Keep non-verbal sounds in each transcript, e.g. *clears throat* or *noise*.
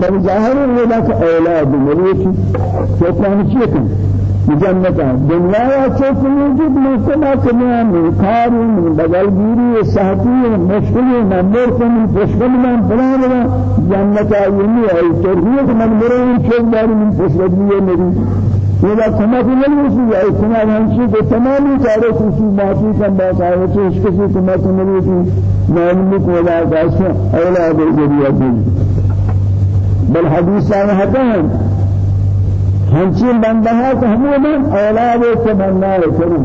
بل ظاهر ولك أولاد ملوك شيطان شيطان جنتا دنیا یا چوک وجود مستما کنیا من کار من بدل گیری صحتی مشکل نمبر کو من مشکل من بنا بنا جنتا یمی ہے توحید من مرے چوک دار من مشکل یہ میری یہ کما کہ نہیں اسی ہے کما ہم کو تمام چارے کسی معافی کا بات ہے تو اس کے کما نہیں تھی میں کو لا داس أولاد ذریعہ بل حدیث ہے ہنچین بندہ ہے کہ ہمیں من أولاد تمنا کریں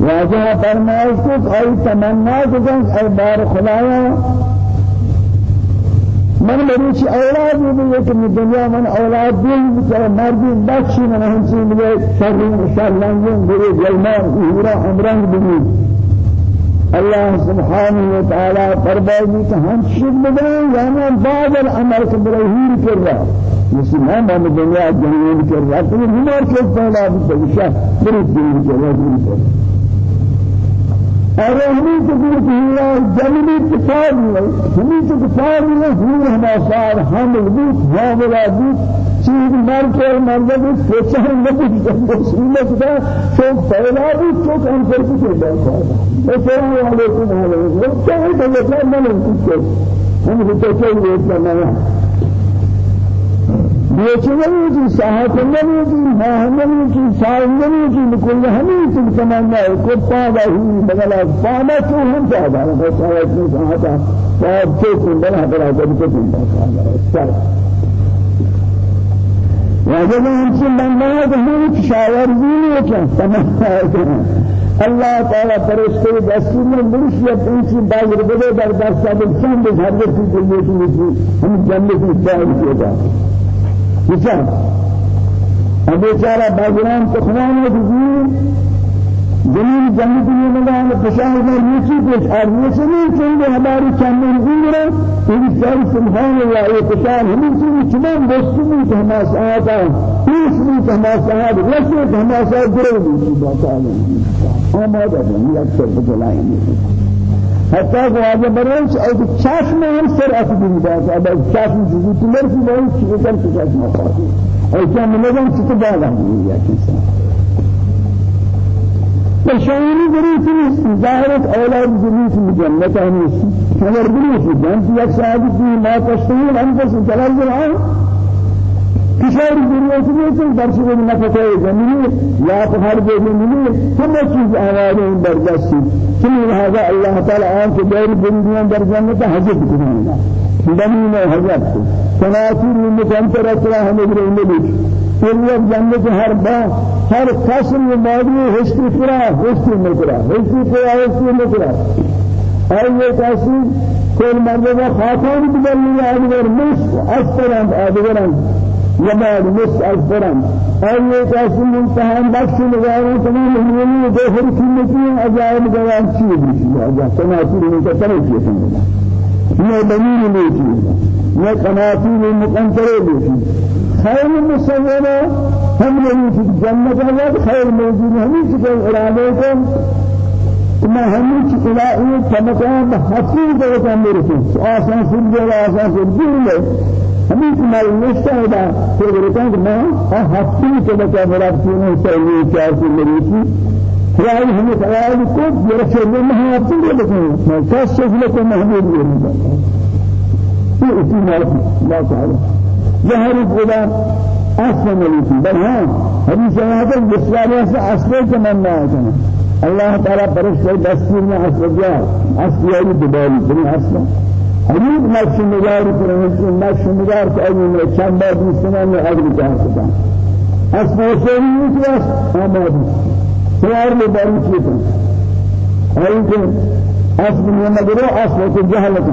واجہ فرمائش کو کوئی تمنا کریں اے بار خدایا. من مریچ أولاد بھی کہ دنیا من أولاد بھی ہے مردی بخشی من ہنچین ملے شر شر لنگن برے جلمان ہورا عمران بھی الله سبحانه وتعالى فرمائے کہ ہم شد بدن یعنی بعض العمل کے برہیر کر رہا مسلمان ہم دنیا جنین کر رہا تو ہمار کے پہلا بھی شاہ بری دین کے رہا اور ہمیں تو بھی ہوا جنبی کفار نہیں ہمیں تو کفار نہیں ہوا ہمارا سار ہم بھی حاملہ بھی چیز مر کے مرد بھی سوچا نہیں جب سنت کا تو پہلا بھی تو کام کر کے بیٹھا السلام علیکم علیکم وہ کیا ہے تو میں نے کچھ ہم تو چل رہے بیچنی کی ساحتنی کی ماہنی کی سائنی کی لكل ہمیں کی تمنا ہے کو پادا ہی بدلا پادا تو ہم چاہتا ہے میں ساحتا پاد تو بنا بنا کر کے تم چل واجب سے بندہ کہ ہم شاور بھی نہیں کیا تمنا ہے اللہ تعالی فرشتے دستور میں مرش یا پنچی باگر بدے در بچان دے ہر وقت کے لیے ہم جنت میں چاہیے کیا ہے جزیر زمین جنت میں مدان پشاہ میں نیچی پیش اور نیچے نہیں چنگے ہماری چاندے زندرہ یہ ساری سبحان اللہ یہ پشاہ ہمیں سے چنان دوستوں میں ہمارا ساتھ ہے اس میں ہمارا ساتھ رسے ہمارا ساتھ گرے نہیں بات آنے آمادہ ہے یہ اکثر بجلائیں گے حتى واجب بريش أو چشم هم سر أسدين ذات أبا چشم جزء تمر في بين شيء كان چشم أفادي أو كان ملهم تتبالا يا كيسان فشعوري بريش ظاهرة أولاد جميع في الجنة أنيس كمر بريش جنة يكساد ما تشتهي الأنفس جلال جلال. کشور دنیا سے نہیں در سے نہ پتہ ہے زمین. یا تو ہر جگہ زمین. ہم چیز آواز ان برداشت کہ لہذا اللہ تعالی آن کے غیر دنیا در جنت حجت کرنا زمین حجت تناسل مکنتر اطلاع ہمیں رہنے پھر یہ جنت ہر با ہر قسم مادی ہستی کرا ہستی مکرا ہستی کرا ہستی مکرا اور یہ قسم كل مرة خاتم بدل آدگر مش أسرند آدگرند وبعد مس أكبرم أي قاسم امتحان بخش نگارن تمام همونی دو هر کلمتی عجائب جواب بیشی عجائب تناسیر من کتره چیه کنگا نه بنین لیتی نه قناطیر مقنطره لیتی خیر مصوره هم لیتی جنت الله خیر موجود همین چیز اراده کن. ما همین چیز الهی تمکان حقیقت دیگر میرسیم آسان سر آسان سر جور ہمیں تمہاری نشتہ ہوتا پھر بولتا ہے کہ میں کے بچہ میرا تینوں چاہیے کی میری تھی رائے ہمیں سوال کو میرا چلنے میں ہفتی کے بچے میں کس شکل کو محمود یہ نہیں یہ اسی بات لا تعالی ظاہر خدا اصل ملی تھی بل ہاں حدیث آیات بسواری سے اصل تمنا ہے اللہ تعالی فرشتے دستور میں اصل دیا اصل یعنی دبالی بنی اصل حدود نقش نگار کرنے نقش نگار کو اجی میں چند بار دوستنا میں اگر جان سکتا میں سے نہیں کہ آماد سوار میں باری اصل جہالت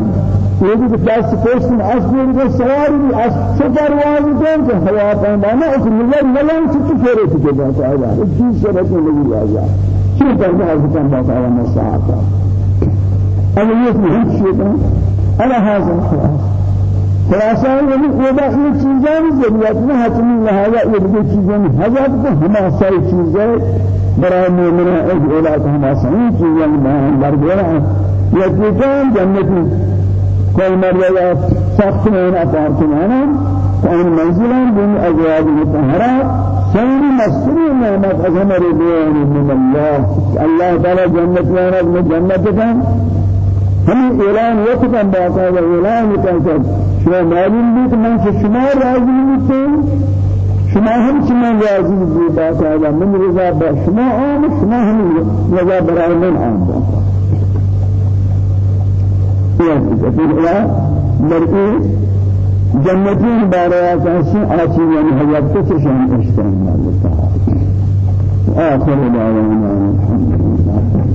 یہ بھی کلاس کوشش میں اس میں جو سوار بھی اس سفر والی کون کہ ہوا پیمانا اس ملت ملن سے پھیرے تھے بات آیا؟ ایک چیز سے رکھنے لگی آیا کیوں کرنا ہے کہ بات آیا مساعدہ اب یہ نہیں شيء على هذا الخلاص خلاصہ یعنی خدا یہ چیزیں ضرورت میں حتمی لہذا یہ بھی چیزیں حاجت کو ہما ساری چیزیں برای مومن ایک أولاد ہما ساری چیزیں کہ جنتی كل مرة سخت هنا فارتم هنا فإن منزلا من أزواج مطهرة سير مسرور نعمت أزم رضوان من الله. الله تعالى جنة وانك من جنتك هم إعلان وقتاً باقاعدة إعلان وقتاً شما معلوم بيت من شما راضي بيتين شما هم شما راضي بيت باقاعدة من رضا شما عام شما هم رضا برای من عام باقاعدة فإلا مرئي جنتين بارات أسي آسيان حيات أشتان الله تعالى آخر دعوانا. الحمد لله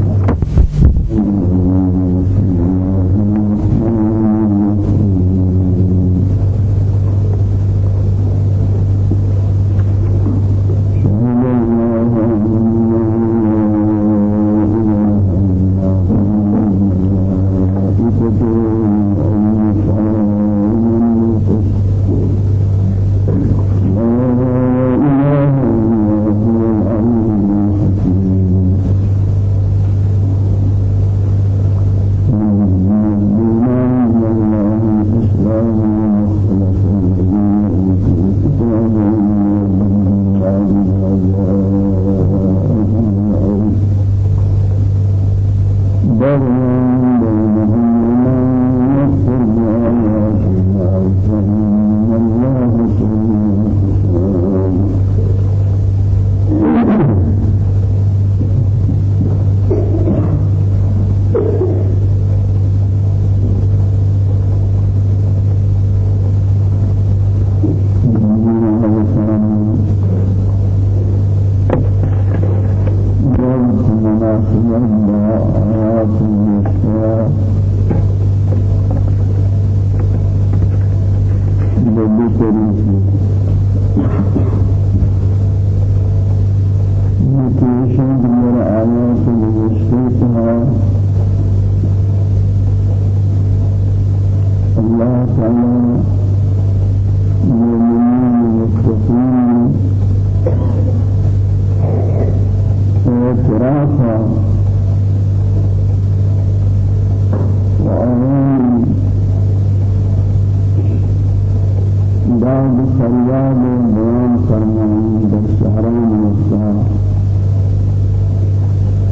داد سریاب و بیان فرمائیں در شہران مستان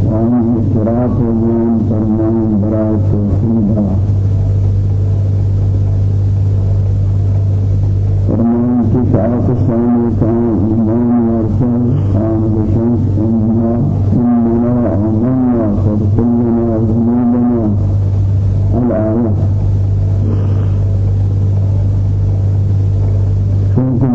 وانی اقتراب بیان فرمائیں برای توحیدہ فرمائیں که شعرات السلامی کان ایمان ورسل آن بشنس اننا اننا آمنا فاغفر لنا ذنوبنا الآیت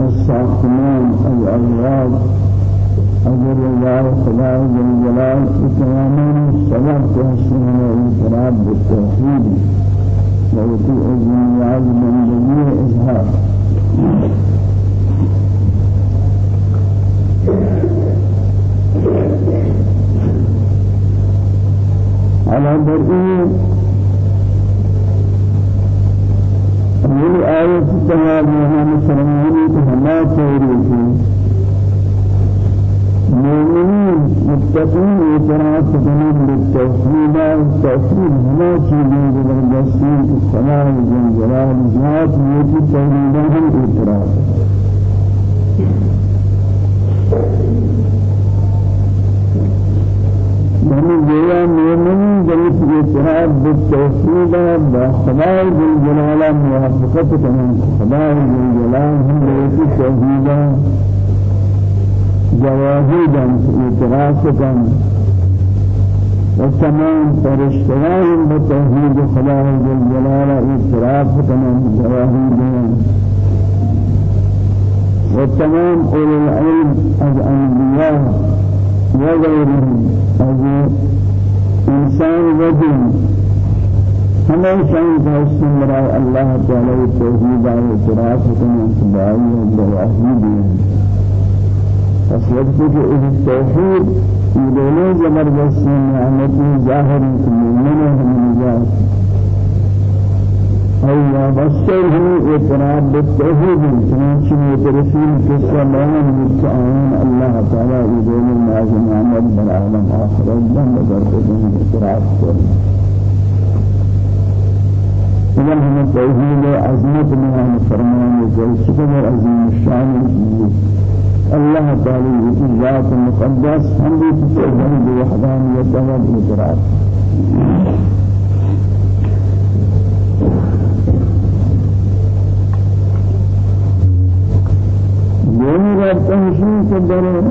الساخنان الأولاد أجر الله خدا جل جلال إكرامان السبب تحسن الإكرام بالتوحيد. ويطيع الجنياد من جميع إزهار على برئيه یہ آیت تمام ہم سنانی کہ ہمہ تیری تھی مومنین متقین اطاعت تمام بالتوحید والتوحید ہمہ چیزیں جو دستین کی سنا جن جلال ذات یہ کی اجتهاد بالتوحيد بخبائر الجلالة موافقة كمان خبائر الجلالة هم ليس شهيدا جواهيدا اعترافكا وتمام فرشتغاهم بتوحيد خبائر الجلالة اعترافكا جواهيدا وتمام أولي العلم الأنبياء وغيرهم أجل انسان وجن ہمیشہ ان کا حسن برائے اللہ تعالی کو بھی دعائے توحید اور اعتراف حکم اتباعی و دواہی دیئے پس کو کہ اس توحید یہ دولے زبردستی ہمیں ظاہر کمی من ہم نجات أو وبشره اعتراف بالتوحيد چنانچہ مترفين قصة بيان مستعان الله تعالى يقول الناس نعمت بالعالم آخر الجنة برقدهم بالتوحيد إذا هم التوحيد عظمت من فرمان شكر عظيم الشان الله تعالى في ذات المقدس هم بتوحيد وحدانية والاعتراف يوم رب تنشين كدره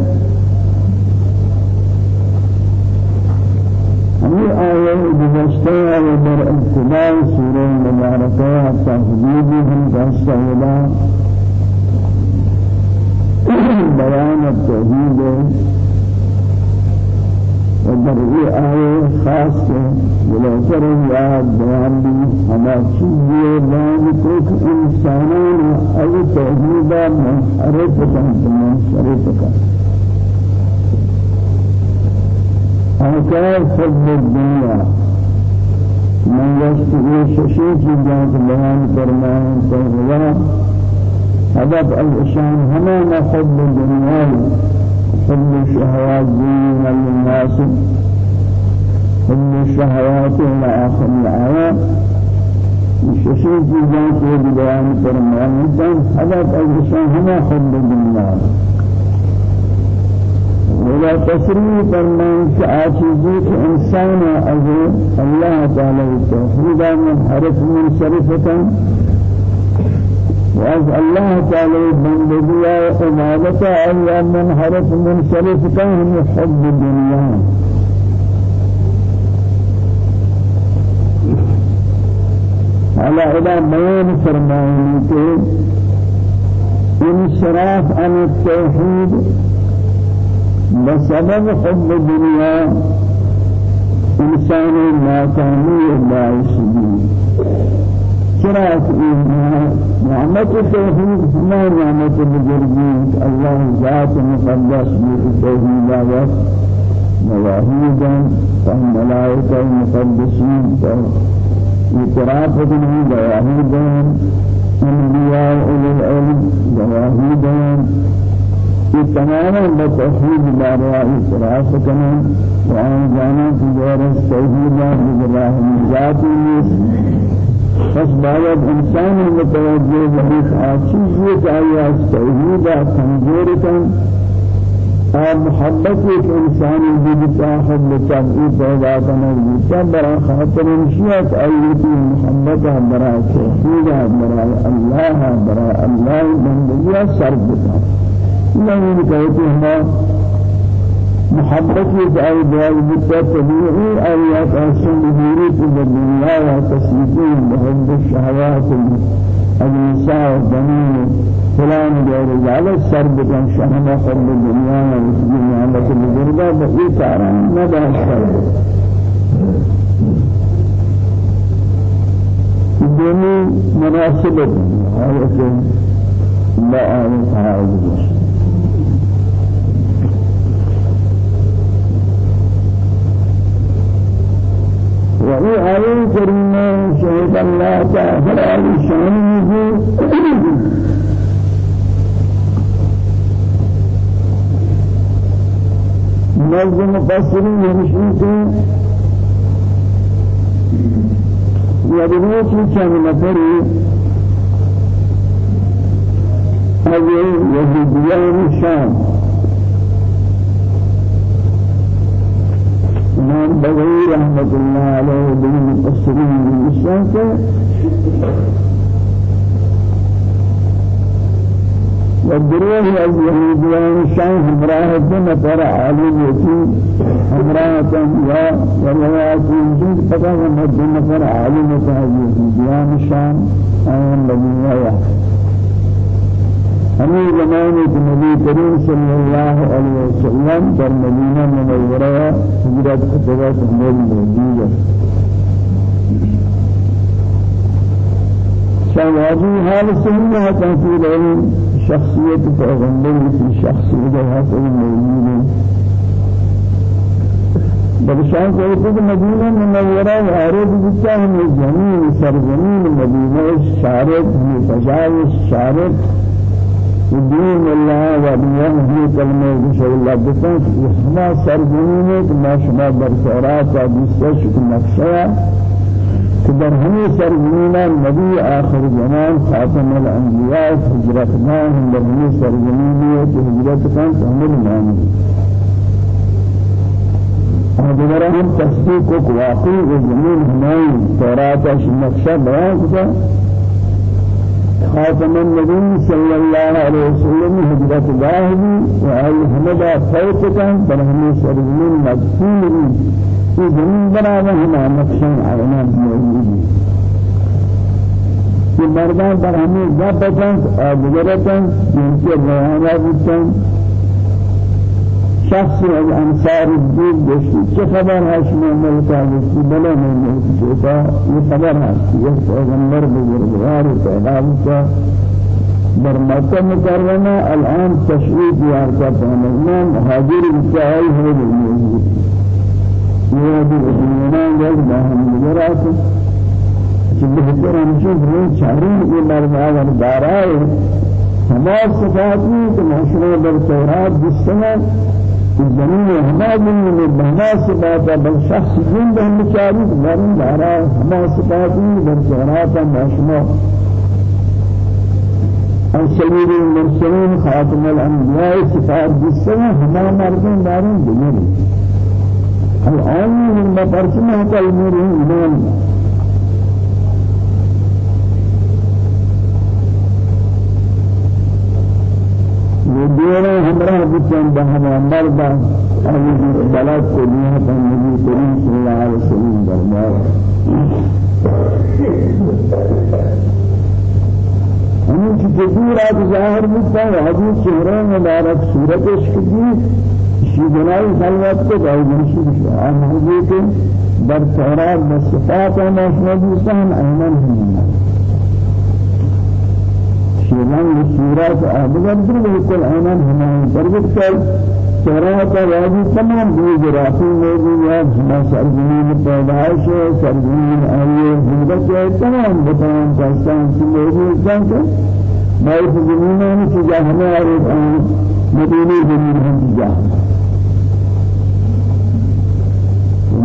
ہمیں آئے گزشتہ و در ابتداء سورہ مبارکہ تحدید ہم دستا ولا بیان التوحید و در یہ آئے خاص کے بلوتر یاد بیان بھی ہما چیزی بیان کو کہ انسانان از توحیدہ منحرف کن منحرف کن أنكار فضل الدنيا من يستطيع شيء جدا بيان فرمان فهو هدف الإشان هما فضل الدنيا فضل الشهوات دين للناس فضل الشهوات إلى آخر الآيات الشيء جدا بيان فرمان. هدف الإشان هما فضل الدنيا ولا تصريح فرمان كآتيزي كإنسان أجل الله تعالى التوحيد من حرف من شرفة وأز الله تعالى بندگيا وعبادة أيا من حرف من شرفة هم حب الدنيا. على إلى بيان فرمانه انصراف عن التوحيد بسبب حب الدنيا إنسان ناكامي باعث به شرعت نعمة التوحيد ما نعمة البجرجين الله ذات مقدس بالتوحيد مواهيدا فالملائكة المقدسين اعتراف به مواهيدا أنبياء أولي العلم مواهيدا یہ تمام بتوحید بارے اعتراف کرنا وان جانا کی دور توحید براہ نجات بس باید انسان متوجہ بہت آچیز یہ چاہیے توحید کمزور کن اور محبت ایک انسان بجتا حب طبعی پیدا کرنا بجتا برا خاطر انشیت آیتی محبت برا توحید برا اللہ برا اللہ بندگی سر بتا نہیں کہتے ہیں محبت کی جائے دعائی بتا طبیعی آیات احسن بہیری کی دنیا و تسلیقین بحب الشہوات النساء والبنين فلان غير ذلك سر بكم شهما قرب الدنيا نعمة البزرگة بقي تعران ما بحث کرد دونی مناسبت آیت لا آیت آیت وهي آية كريمة شهد الله تعالى شانه نظم مفسرين يدرون في كم نفري هذه يهوديان الشام امام بغوی رحمت اللہ علیہ بن مقصرین الشام کے والدروه اليهوديان الشام همراه دم پر عالم يتي همراه يا وروايات يجيب فقط دم پر عالم اليهوديان الشام آيان الذين ہمیں زمانے کے نبی صلی اللہ علیہ وسلم در مدینہ منورہ ہجرت خطبت ہمیں موجود ہے شواجی حال ہے تحصیل شخصیت پیغمبر کی شخصیت ہے موجود ہے بلشان کوئی مدینہ منورہ وارد بتا ہم زمین سرزمین مدینہ شارت فجائش دين الله ودين هي كلمة إن شاء الله بتن اسمها سرزمين ما شما برسارات وبيستش نقشة كبر همي سرزمين النبي آخر زمان خاتم الأنبياء هجرتنا هم برهمي سرزمين هجرتنا هم المعنى دوباره هم تصدیق کو واقعی زمین ہمائی توراتش نقشہ بیان کتا خاتم النبي صلى الله عليه وسلم هجرة باهدي وآل حمدا فوتكا برهمي سرزمين مدفون في زمین بنا ہما نقشہ عینا موجودی کہ مردان بچن اور گزرتن جن کے بیانات بچن شخص از انصار الدین داشتی. چه خبر هست من ملکا داشتی بله من ملک جوتا. یہ خبر هست. یہ پیغمبر بزرگوار پیدا بتا در مکہ مکرمہ الان تشریف یار کا پیغمبر مهاجر بچائی ہے بالموجود یہ بھی دنیا گل باہم نگرات کہ بہتر ہمشہ روز چارین کے مرد دارائے ہما صفاتی کہ محشر در تورات سمے زمین ہما زمین میں بہنا سباتا بل شخص زند ہم بچاری زمین دارا ہما سباتی بل سہراتا ماشما. اور سبیر المرسلین خاتم الانبیاء صفات جس سے ہما مردن دارن الآن من بپرسمہ کلمیر ایمان همراه بچن بهما مردا أهل بلاد كلها النبي كريم صلى الله عليه وسلم دربار. ہمیں کی جزیرات ظاہر ہوتا ہے حدیث چہرے مبارک صورت عشق کی شیدنائی خلوت کو گائی مرشد شاہ ہم حضور کے در تورات بصفات و مشنبی سہم ایمن ہمیں شیطان صورت آدگر در بالکل آنان ہمیں درگت کر سراحت راضی تمام دیگر راسی موجودات ہما سرزمین پیدائش ہے سرزمین حضرت ہے تمام بطان پاکستان موجود جان کے باید زمینوں سے جا ہمیں آئے مدینی زمین ہم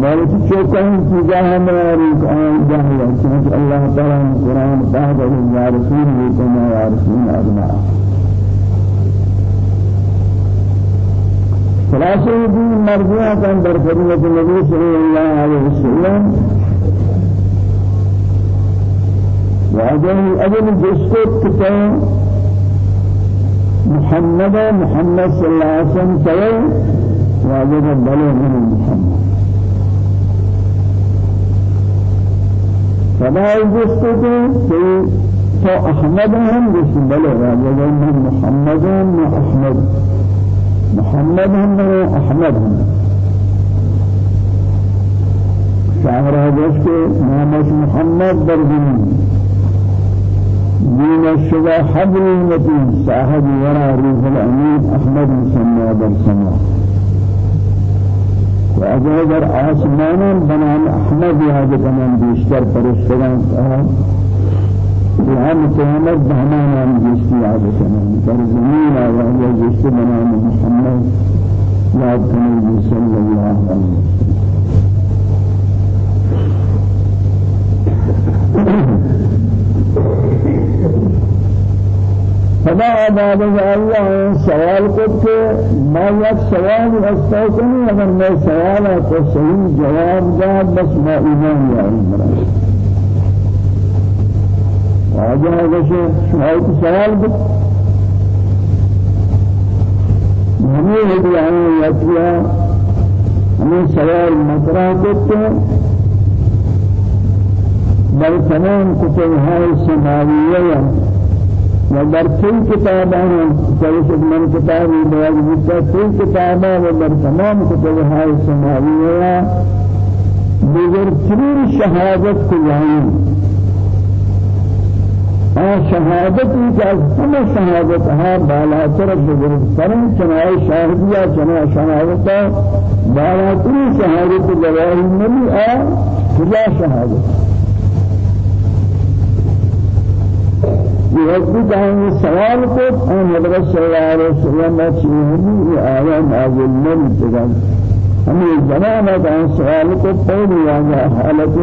جا مالك چوکان چیزا ہماری آن جاہیا چونکہ اللہ تعالی نے قرآن پاک اور یا رسول لیکن یا رسول اجمع خلاصہ دی مرضیہ کان در خدمت نبی صلی اللہ علیہ وسلم. وعجل أجل جس کو کتاب محمد محمد صلی اللہ علیہ وسلم تیے وعجل بلے من محمد. فلا جسته في تو أحمد هم جسم بله راجعون من محمد وأحمد محمد هم وأحمد هم. شاعر محمد برزمين دين الشبه حبل المتين صاحب ورا روح الأمين أحمد مسمى برسمه و اگر در آسمان بنام أحمد یاد کنن بیشتر فرشتگان یہاں متحمد بہمان نام جستی یاد کنن در زمین آیا جست بنام محمد یاد کنن صلی اللہ علیہ وسلم فما عباد الله کو کہ ما رستا کنی اگر میں سوال کو صحیح جواب دا بس ما عمرہ آجا اگر سوال کو سوال کو ہمیں ہے آئیں یا کیا ہمیں سوال مطرح کرتے ہیں بل تمام کتب ہے سماویہ در کل کتابان جلس من کتابی بیان بودتا کل کتابان و در تمام کتابهای سماویه بزرگترین شهادت کو یعنی شهادتی که از همه شهادت ها بالاتر بزرگترین چنای شاهدیا چنای شهادت بالاترین شهادت گواهی نبی آ کجا شهادت؟ یہ وقت جہاں سوال کو آن حضرت صلی اللہ علیہ وسلم یہ آیا نازل نہیں تگا ہمیں زمانہ کا سوال کو پہلی آجا حالت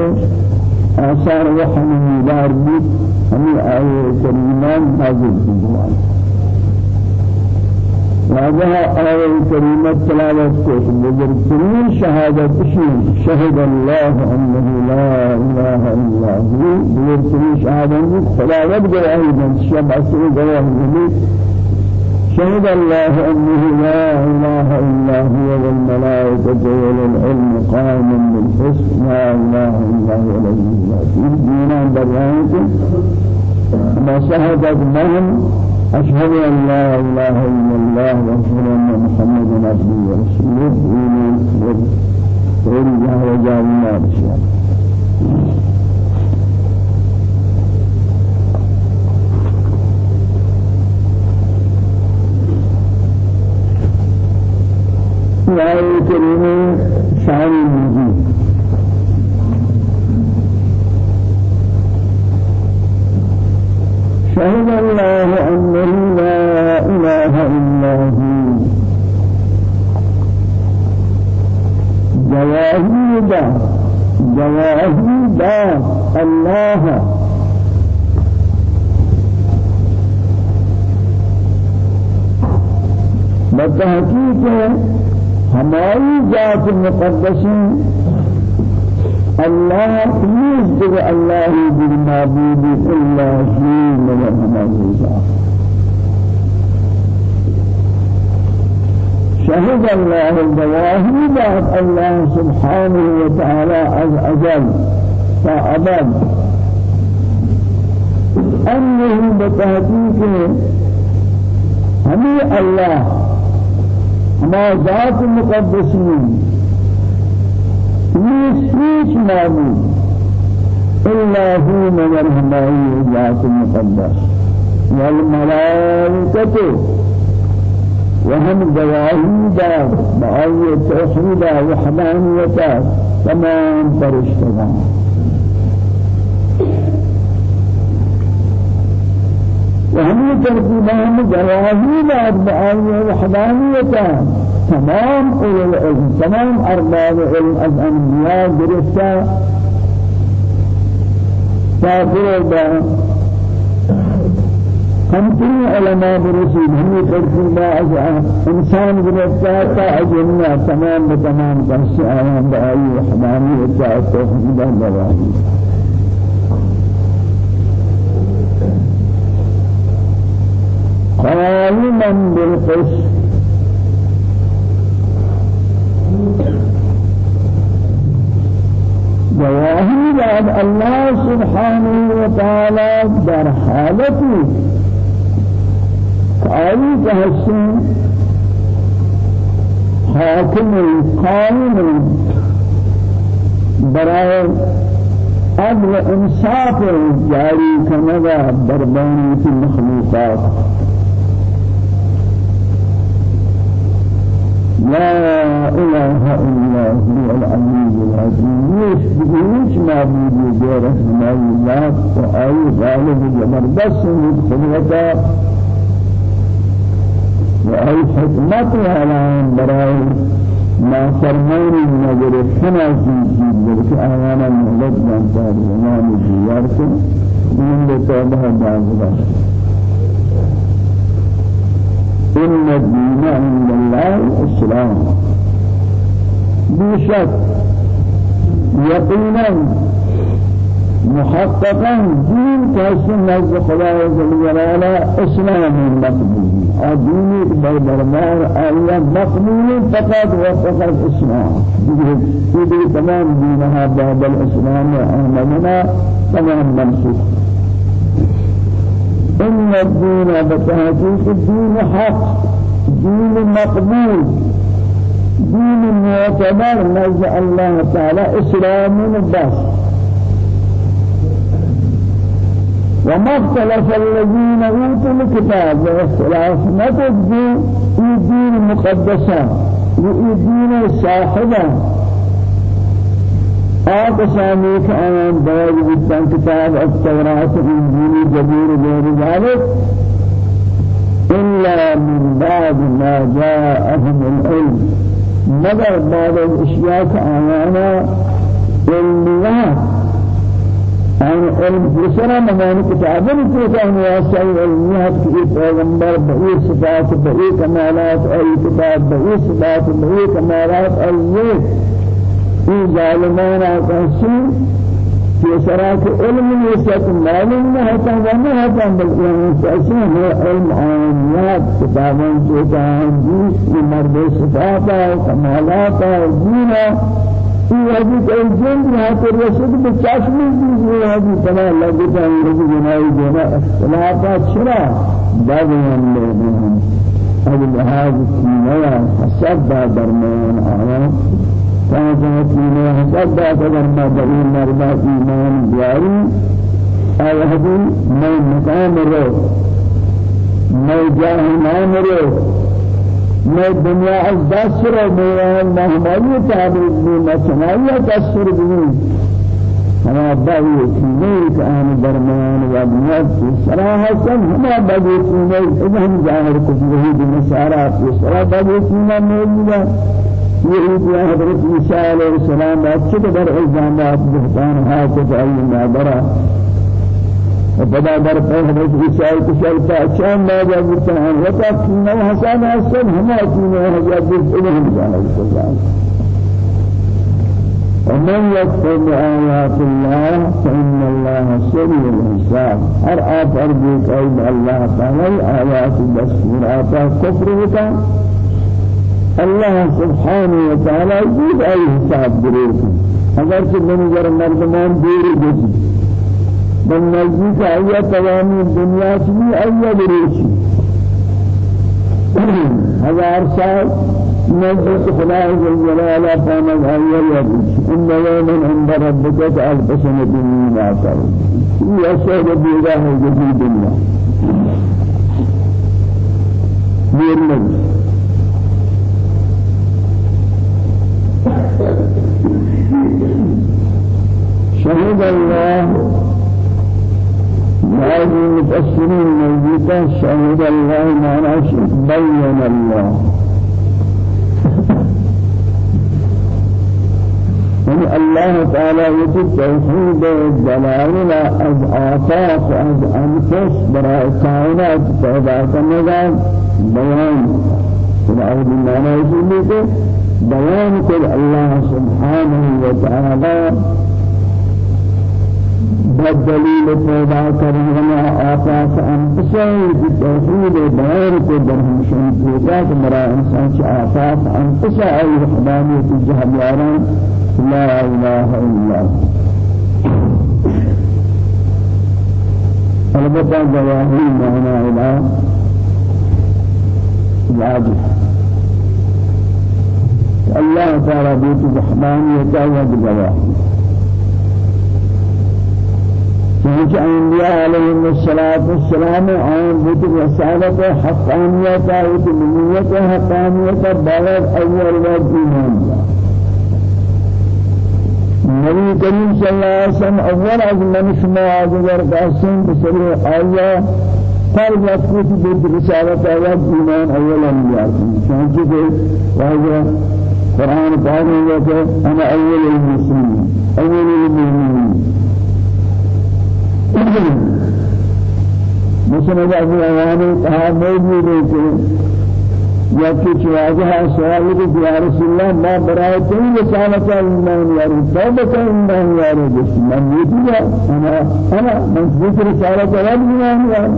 آثار وحن مدار بیت ہمیں آئے کریمان نازل کی واجہ آئے کریمت تلاوت کو بزرگترین شہادت شہید شہد اللہ انہ لا الہ الا ہو بزرگترین شہادت خلاوت گواہی من شب اثر گواہی شهد الله أنه لا إله إلا هو والملائكة والعلم قائم بالحسن لا إله إلا هو الذي في دينا برهانك ما شهدت مهم أشهد أن لا إله إلا الله وأشهد أن محمدا عبده ورسوله. إيمان وغير الله وجعل الله بشيء آية كريمة شان المجيد. شهد الله أنه لا إله إلا هو جواهيدا جواهيدا الله بتحقيق ہماری ذات مقدسی الله يصدق الله بالمعبود إلا شيء من ذات شهد الله الجواهر بعد الله سبحانه وتعالى عز أجل فأبد أنه بتحقيق همي الله ما ذات مقدسين هیچ معبود إلا هو من الهمائي ذات المقدس والملائكة وهم جواهي دار بأي توحيد وحدانية تمام فرشتگان. وهم ترتيبان جواهي دار بأي وحدانية تمام أولي العلم تمام أرباب علم الأنبياء درستا تابر با همتين علماء برسول هم ترتيبا إنسان درستا تا أجنة تمام بتمام قصة آيان بأي وحدانية توحيد الجواهي قائما بالقسط. جواهی بعد الله سبحانه وتعالى در حالتی آئی تحسن؟ حاكم قائم برای عدل انصاف جاری کنگا بربانی کی مخلوقات. لا إله إلا هو العلي العظيم ليش بيش معبود غير اسماء الله وأي غالب زبردست من خلقته وأي حكمة على براي ما فرمان نظر حنا زيد بلك آيانا مهلت من تاب زمان زيارته. من بتوبة بعض إن الدين عند الله الإسلام. بشك. يقينا. محققا. دين كاسم نزد خدا جل جلاله إسلام مقبول. الدين بالبرمار الله مقبول فقط وفقط إسلام. دي تمام دينها باب الإسلام احمدنا تمام منسوخ إن الدين بتحقيق الدين حق دين مقبول. دين معتبر نزد الله تعالى إسلام بس. وما اختلف الذين أوتوا الكتاب واختلاف نتج في دين مقدسة دين صاحبة. آقسامی که آیان باید بودن کتاب التوراة الإنجيل جبير غير ذلك إلا من بعد ما جاءهم العلم. مگر بعد الاشياء كآيانا علميات عن علم بسرا ممان كتابا كتاب واسع علميات في پیغمبر بأي صفات بأي كمالات أي كتاب بأي صفات بأي كمالات أي في ظالمان آقاسي في سراك علم يسات معلوم ما هتا وما هتا بل يعني هو علم عاميات كتابا كتابا جيس مرد صفاتا وكمالاتا ودينا في هذه الجن هذا الرسول بتشاشم في هذه تنا لقيت أن يجي جناي جنا اختلافات شرا بعض من هذا هذا الكيمياء حسب درمان آيات فهذا كيمياء حسب درمان بعين مرضى إيمان جاري أي هذه ما مكان رو ما جاه ما رو میں دنیا از دست رو بیان مہمالی تعبیر بھی مچنائی دستر بھی ہما باوی چیزیں کہ آن درمیان و دنیات کی صراحة ہما باوی چیزیں ادھم ظاہر کچھ وہی بمسارات کی صراحة باوی چیزیں موجودہ یہ ایدیا حضرت عیسیٰ علیہ السلام اچھے در الزامات بہتان حاکت علی معبرہ وبدا در حضرت عیسی کشل تا چند ما جاءت عن وقت كنا حسن حسن هما كنا حجاب إلهم جاء ومن يكفر بآيات الله فإن الله سريع الحساب. هر آفر بك أيضا الله تعالى آيات الدستورات كفرك الله سبحانه وتعالى يجيب أي حساب بريك اگر من جر مردمان دیر جسی من نزدیک آیا تمامی دنیا چی آیا بریشی هزار سال نزدیک خدا جل فانا آیا یریشی ان يوما عند ربك ألف سنة مما ہے جدید دنیا دیر نہیں شهد الله بعض المفسرين موجودة شهد الله معناه بين الله. يعني الله تعالى يجب توحيد الدلائل از آفاق از أنفس براء كائنات پیدا کرنے بيان العود المعنى يقول بيان كل الله سبحانه وتعالى بالدليل پیدا کرنا آفاق توحید بیان کو در ہمشن پیدا کہ مرا انسان سے آفاق انفسه ای وحدانیت جہمیاران لا اله الا البتہ جواہی معنی الہ واجب الله تعالى بيت الرحمن يتعوى بالجواهر چنانچہ انبیاء علیہ الصلوۃ والسلام آن بود رسالت حقانیت و نبوت حقانیت بعد أول وقت ایمان نبی کریم صلی اللہ علیہ وسلم أول از من شما اگر قاسم بسر آیا پر وقت بود رسالت اول ایمان اول انبیاء چنانچہ کہ واجہ قرآن میں أنا أول المسلمين أول المؤمنين. مسلم ابو عوانی کہا موجود یا کچھ واضح سوال ہے کہ رسول اللہ ما برائے تم رسالت ایمان یاری توبہ ایمان یاری جس من یہ أنا أنا من ذکر رسالت ایمان یاری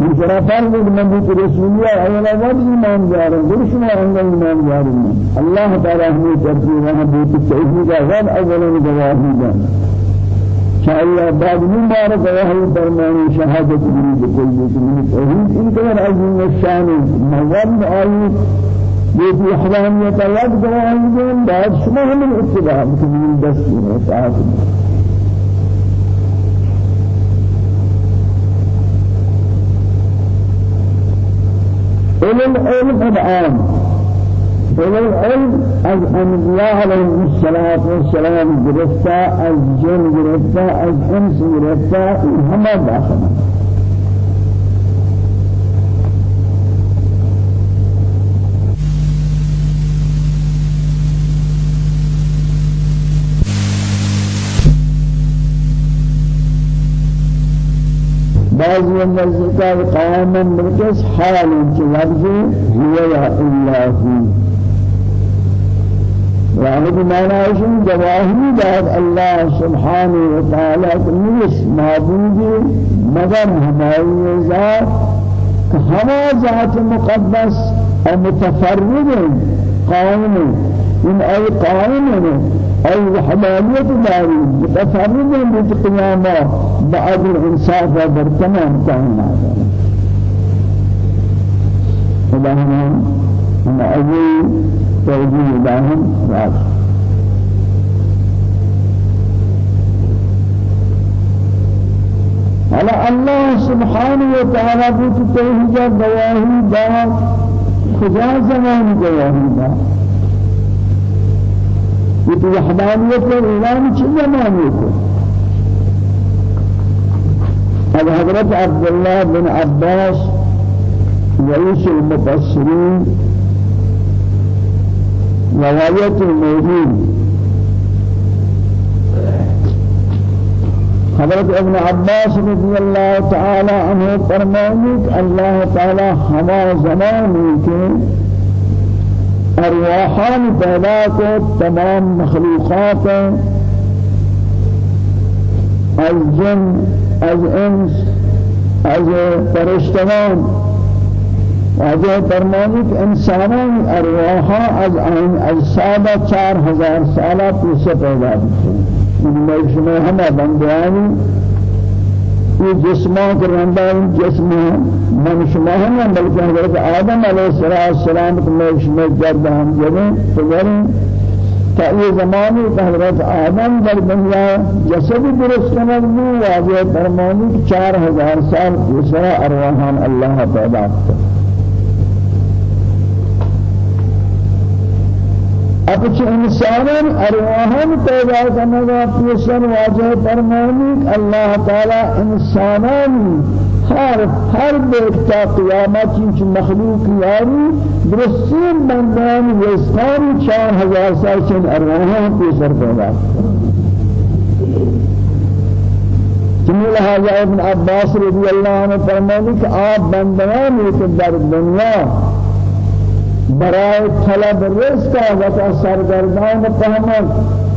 من من شرافان من ذكر رسول الله أولا وجه إيمان جارا درشنا أن إيمان جارا الله تعالى هم ترتيب وهم بيت التوحيد أولا أولا جواهي جانا شاء بعد من بار گواہی فرمانی شهادت بھی بكل من توحید ان قدر عظیم الشان مواد آئی یہ احرامیت اللہ گواہی دیں بعد شما من اتباع من دست اطاعت إلى العلم الآن. إلى العلم از أنبياء عليهم الصلاة والسلام گرفتا از جن گرفتا از انس گرفتا همه داخل بعض النزكاء قائما مركز حال لفظ هو يا الله يعني بمعنى عشان جواهری بعد الله سبحانه وتعالى نیست معبودی مگر ہماری ذات ہما ذات مقدس و متفرد قائم إن أي قائم أي وحدانية داري متفرد بالقيامة بعد الانصاف وبرتمام كائنات. فلهم هم أول توجيه لهم راج على الله سبحانه وتعالى بيت توحيد دواهي دا خدا زمان دواهي دا بيت وحدانية الإعلان چه زمانه کو هذا حضرت عبد الله بن عباس رئيس المفسرين رواية الموجود حضرت ابن عباس رضي الله تعالى عنه فرمانك الله تعالى ہما زمانی کے أرواحان کو تمام مخلوقات از جن از انس از فرشتگان. واجه فرمانی کہ انسانان ارواحا از این اجساد چار ہزار سالہ پیسے پیدا ہیں ان میں شما ہمیں بندیانی. یہ جسمان کے رندان جسم من شما ہم بلکہ حضرت آدم علیہ السلام کو میں شما جرد جبیں تو گریں کہ یہ زمانی کہ حضرت آدم در دنیا جسد درست کنگ بھی واجہ فرمانی کہ چار ہزار سال پیسرا ارواحان اللہ پیدا کرتا اپچ انسانان ارواحان پیدا کرنے کا پیشن واجہ فرمانی اللہ تعالی انسانان ہر ہر بیتا قیامت چنچ مخلوق یاری درستین بندان یسکان چار ہزار سال چن ارواحان پیشن پیدا. جمیل حاجہ ابن عباس رضی اللہ عنہ فرمانی کہ آپ بندان ایک در دنیا برای طلب رزق و سرگردان فهمت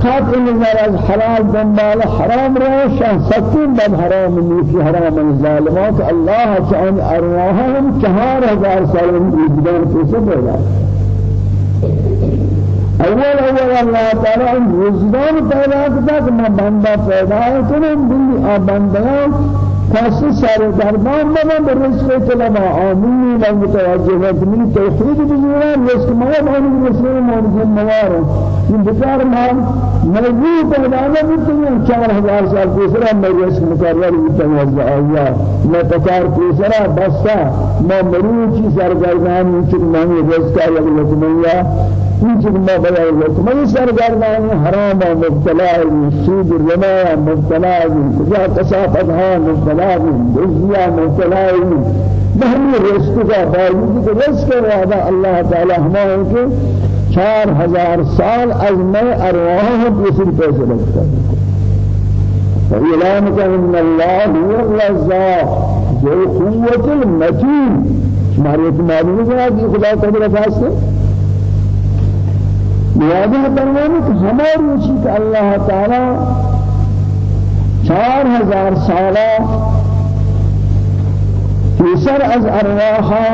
قطع نظر از حلال دنبال حرام را شخصتين بل حرام نیکی حرام الظالمات الله چان ارواحهم چهار هزار سال وجدان کیسے پیدا اول اول الله تعالی وجدان پیدا کرتا کہ میں بندہ پیدا کروں دل آ کسی سر دربان بنا برزق طلبا آمینی و متوجه من توحید بزرگان رزق ما بانی رسول مرجع موار این بچار ما موجود پیدا نمیتونی چهار هزار سال پیشرا میں رزق مقرر متوجه آیا میں پکار پیشرا بسا میں مروچی سرگردان چک مانی رزق آیا لکمیا چک ما بیا لکمیا سرگردان حرام مبتلا سود الرماء مبتلا کجا کسافت ها مبتلا من دنیا مطلعی بہمی رزق کا باوجود کہ رزق وعدہ اللہ تعالی ہمارے کے چار ہزار سال از میں أرواح پیسر پیسے لگتا. فإعلان أن الله هو الرزاق. ذو قوة المتين شمارية معلومة کہ خدا قدر ہے لہذا فرمانے کہ ہماری چیز اللہ تعالی چار ہزار سالہ پیسر از ارواحا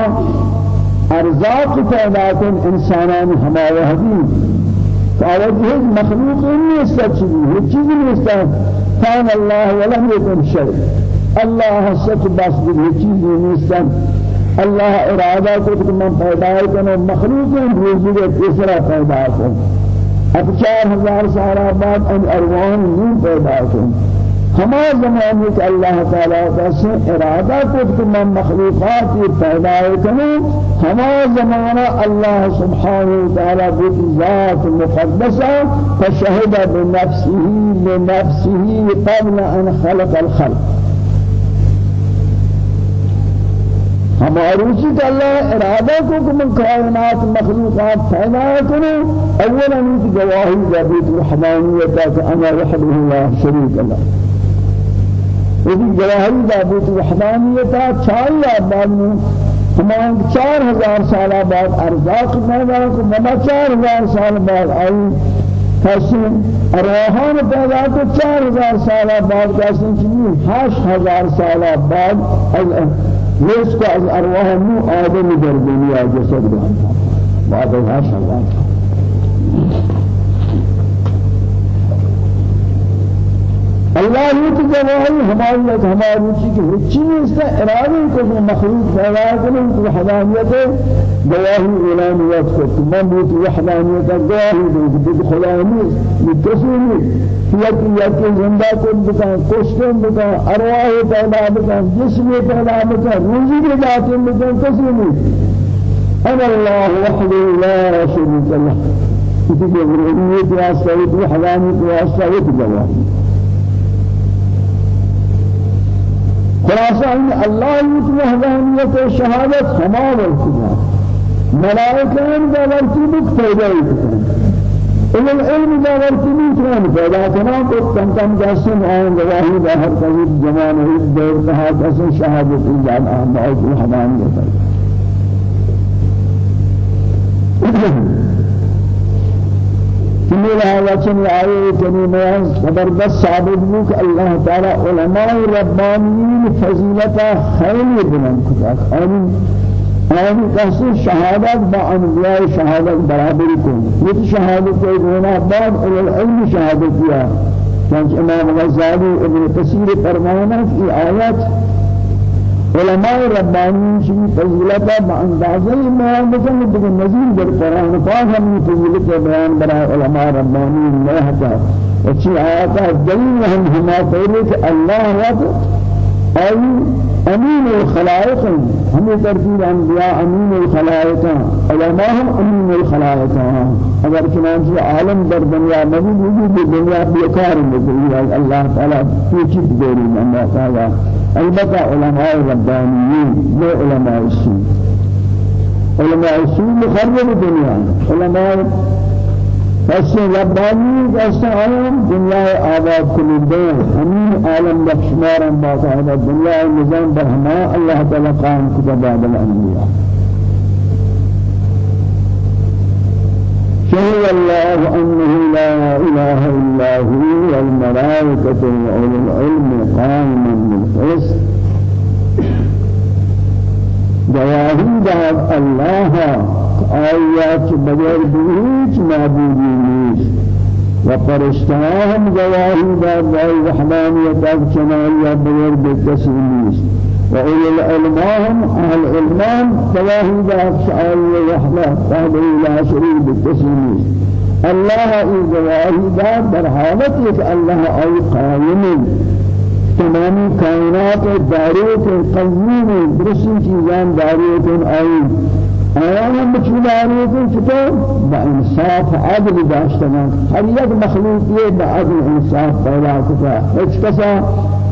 ارزاق پیدا کن انسانان ہما وحدی فارد هیچ مخلوق نیست چیزی هیچ چیزی نیست کان الله ولم يكن شيء الله سچ بس هیچ چیزی نیست الله ارادہ کو کہ من پیدا کروں مخلوق روزی کے تیسرا پیدا کروں اب چار ہزار سال بعد أن ارواح نہیں پیدا کروں ہما زمانے کہ اللہ تعالیٰ کا سے ارادہ کو کہ من مخلوقات پیدا کروں ہما زمانہ اللہ سبحانہ وتعالی بیت ذات مقدسہ فشهد بنفسه لنفسه قبل أن خلق الخلق. ہماری کہ اللہ ارادہ کو کہ من کائنات مخلوقات پیدا کروں اولا کی گواہی ذات الوحدانیت کہ أنا وحده لا شریک له یہ جواہری دابوت وحدانیتا چاہیے بعد میں ہمان چار ہزار سال بعد ارزاق پیدا کو مما چار ہزار سال بعد آئی۔ کسی ارواحان پیدا کو چار ہزار سال بعد کسی چیزی ہشت ہزار سال بعد کو از ارواح نو آدم در دنیا جسد رہا بعد از ہزار اللہ یہ تو جواہی ہماری روچی کی روچی اس کا ارادے کو مخلوق پیدا أن کو حدانیت گواہی اعلانیت کو تمام بھی تو وحدانیت گواہی دے کہ یہ نہیں یا کہ یا کہ زندہ کو بکان کشتے بکان ارواح پیدا بکان جسم پیدا بکان روزی کے ذات نہیں أنا اللہ وحده لا شريك له اسی کے ضرورت ہے کہ وحدانیت واسطہ یہ گواہی خلاصہ ان اللہ یوت وحدانیت شہادت ہما ورکنا ملائکین دا ورکی بک ان العلم دا ورکی بک پیدا کنا کو کم جاسم آئین گواہی دا ہر قریب زمان ہے دور کہا شہادت ایجاد آمد وحدانیت هذا كن آية كريمة زبردست ثابت بك الله تعالى علماء ربانيين فضيلة خير بلند كتاك آمين. آمين. تحصيل شهادات با أنبياء شهادات برابر كون يت شهادة كيدونا بعد العلم شهادتها كان إمام غزالي ابن كثير فرمانا في آيات علماء ربانی شی فضیلت با اندازه بیان بکن دیگر نظیر در قرآن پاک ہم فضیلت بیان برای علماء ربانی نه ہتا اچھی آیات دلیل ہم ہما کہ اللہ وقت أي أمين الخلائق. هم ترتيب أنبياء أمين الخلائق. علماء أمين الخلائق. أگر چنانچہ عالم در دنیا موجود وجود دنیا بیکار مجرد الله تعالى في چیز دیری اللہ تعالی البتہ علماء ربانیین لو علماء السوء. علماء السوء مخرب الدنيا. علماء بس ربانی جیسا عالم دنیا آباد کننده همین عالم بخشمار باقاعدہ دنیا نظام برہما اللہ تعالی قائم کتا بعد الانبیاء شهد الله أنه لا إله إلا هو والملائكة وأولو العلم قائما بالقسط جواهي الله. آیات بغیر هیچ معبودی نیست. و فرشتهام گواهی داد برای وحدانیت از چنایا بغیر بکسی نیست. و اول العلمام أهل علمان گواهی داد شعای وحده وحده لا شریک بکسی نیست. الله ای گواهی داد در حالت که الله آی قائم تمامی کائنات داریت قیوم درستی چیزان داریت ای آیان بچوداری کو چطور با انصاف عدل داشتن هر یک مخلوق یہ با عدل انصاف پیدا کتا هیچ کسا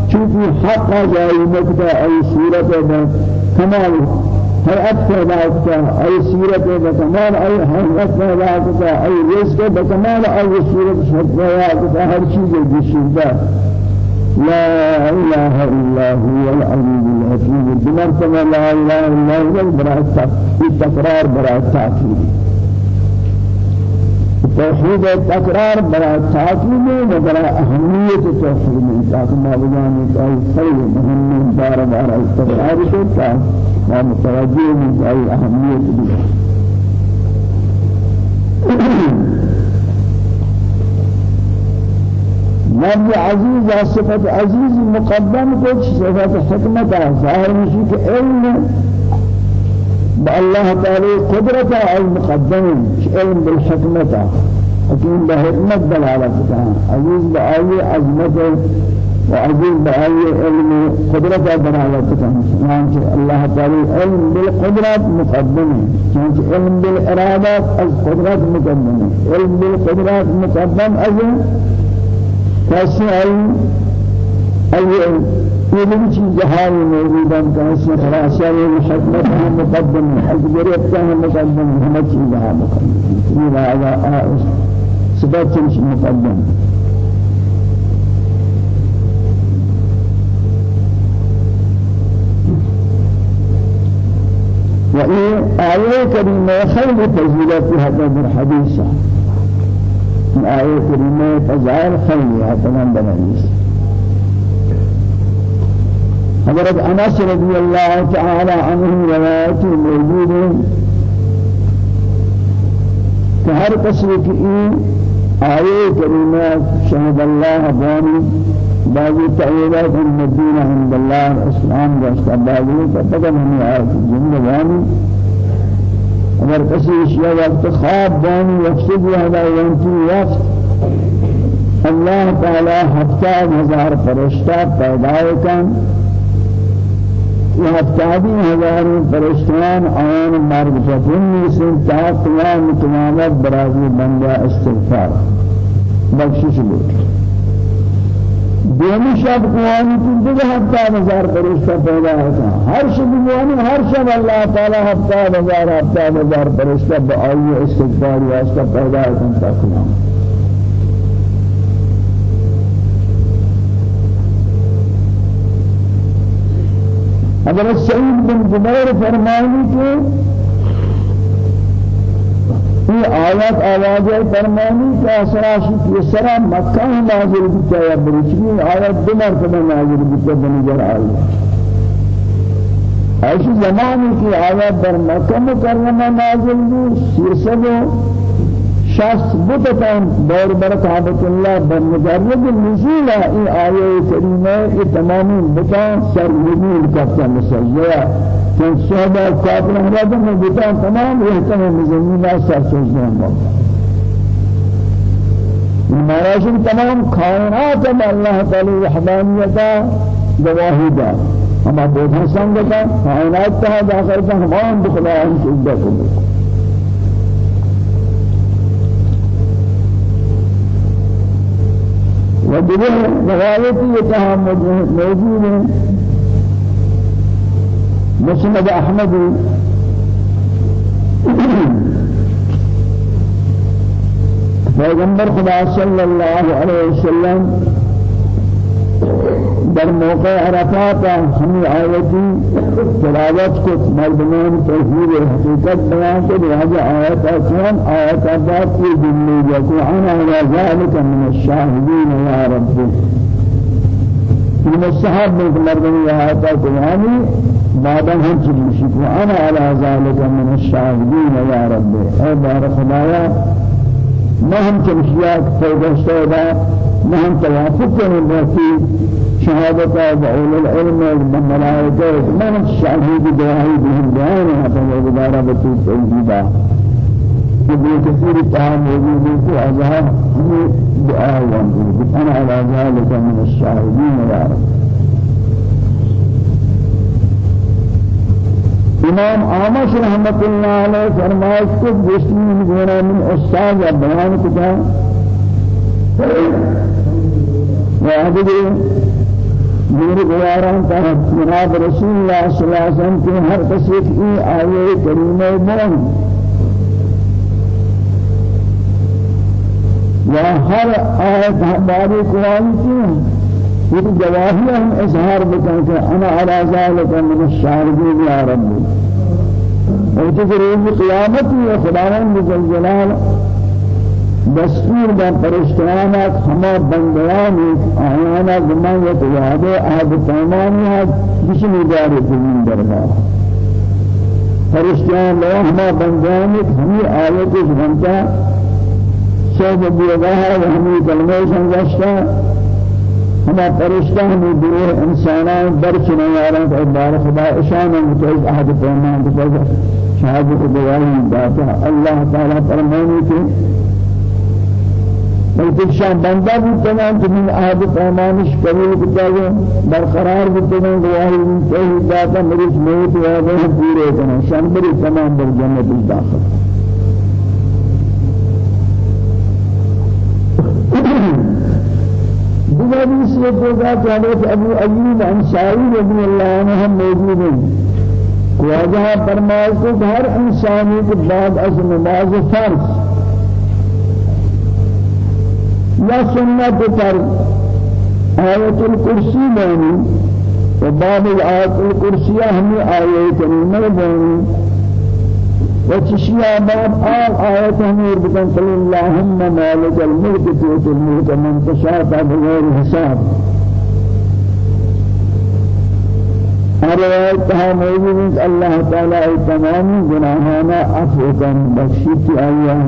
چونکہ حق جاری نکتا ای صورت با کمال حیات پیدا کتا ای صورت با کمال ای حیات پیدا کتا ای رزق با کمال ای صورت پیدا کتا هر چیز جشیدہ لا إله إلا هو العلي الحكيم. بمرتبة لا إله إلا هو براءة التكرار التأكيد توحيد التكرار براءة التأكيد وبراءة أهمية التوحيد تاكم ما بجاني أي خير مهم دار دار التكرار كتا ما متوجه من أي أهمية مرد عزیز صفت عزیز مقدم کو صفت حکمت ظاهر مشی کہ علم بالله تعالى قدرة المقدم علم بالحكمة حكيم بحكمة دلالتها عزيز بآية عظمة وعزيز بأي علم قدرة دلالة كان الله تعالى علم بالقدرة مقدم كان علم بالإرادة القدرة مقدم علم بالقدرة مقدم أي علم أي علم چیز جهاز موجودا كسي خلاصة الحكمة مقدم الجريت كان مقدم هم چیز جهاز مقدم. هذا صفات مقدم. وإيه آية كريمة خير فضيلة هذا الحديث. آية كريمة فزال خير من بنيس حضرت أنس رضي الله تعالى عنه روايات موجودة كهر قصر في آية كريمة شهد الله باني بعض تعويضات المدينة عند الله الإسلام واستعباده فقدم هم آية الجنة اگر کسی اشیاء وقت خواب بانی یفسد هذا ينتي وقت. الله تعالى هفتاد هزار فرشتہ پیدا کن. هفتادی ہزار فرشتیان آن مرگ جفن نیسن تا قیام قیامت برازی بندہ استغفار. بخشش بود. دومی شب قوانی کی دیگه هفتاد هزار فرشتہ پیدا ہوتا ہر شب قوانی ہر شب اللہ تعالی هفتاد هزار هفتاد هزار فرشتہ بآئی استغفار واسطہ پیدا ہوتا تقلام حضرت سعید بن جبیر فرمانی کہ یہ آیات آواز فرمانی کہ اسراشی کی سرا مکہ نازل کی ہے برچنی آیات دو مرتبہ نازل ہے بنجر آئی ایسی زمانی کی آیات در مکہ مکرمہ نازل کی سیسد شخص بتتان دور برکابت اللہ بمجرد نزول ای آیه کریمه تمامی بتان سر نزول کرتا مسجدہ چون صحبہ کافر ہمارا میں بتان تمام احتمام زمینہ سر سجدہ مولا مہاراجن تمام کائنات میں اللہ تعالی وحدانیتا گواہی دا ہم بودھا سنگتا کائنات تہا داخل کا ہمان بخلا ہم سجدہ کو ودبه روایتی یہ موجود ہے مسند أحمد. پیغمبر خدا صلی اللہ علیہ وسلم در موقع عرفات ہمیں آیتی تلاوت کو مردمان توحید حقیقت بیان کے لہذا آیت اکرام آیت آباد کی جملی جاکو أنا على ذلك من الشاهدين يا رب. من الصحاب من مردمان آیت اکرامی بعدا ہم چلی شکو آنا على ذلك من الشاهدين يا رب اے بار خدایا ما هم تمشيات فوق ما هم توافق من شهادة أولي العلم والملائكة من الشهيد دعائي بهم دعائنا فهو بدارة بطول توجيدا ابن كثير التعام موجود في أزهار دعاء وانجود أنا على ذلك من الشاهدين يا رب إمام آمش رحمت اللہ علیہ فرمائش کو دوسری من من استاد یا بیان کتا وعدد دور گواران کا جناب رسول اللہ صلی اللہ علیہ وسلم کے ہر کسی کی آیے کریمہ بلند یا ہر آیت ہماری قرآن کی۔ یہ گواہی ہم اظہار بکن کہ أنا على ذلك من الشاهدين يا رب۔ اور جو روز قیامت ہے خداوند جل جلالہ دستور در پرشتیانات همه بندیان آیانا زمان یک وعده عهد پیمانی هست بشنی داری زمین دربار۔ پرشتیان لو همه بندیان همی آیت جمتا شهد بیگاه و همی کلمه سنگشتا همه پرشتہ ہمیں گروہ انسانان درچنے یاران تو بار خدا اشان متعز عهد پیمان بسر شهادت گواہی داتا اللہ تعالی فرمانے کہ بلکہ شان بندہ بھی تمام تمہیں عہد پیمانش قبول کتاگے برقرار بھی تمام گواہی توحید داتا مریض موت وعدہ پورے کنا شان بری تمام در جنت داخل. اس یہ ہوگا کہ حضرت ابو ایوب انصاری رضی اللہ عنہ موجود ہیں۔ واجہ فرمائے کہ ہر انسانی کے بعد از نماز فرض۔ یا سنت پر آیت الکرسی بانی و بعد آیت الکرسی ہمیں آیت کریمہ بانی و چشیا بعد آل آیت ہمیں بکن صلی اللہم مالک الملک تیت الملک من تشاء بغیر حساب. آیت کہا موجود ہے اللہ تعالی تمام گناہانا عفو کن بخشیتی آیا.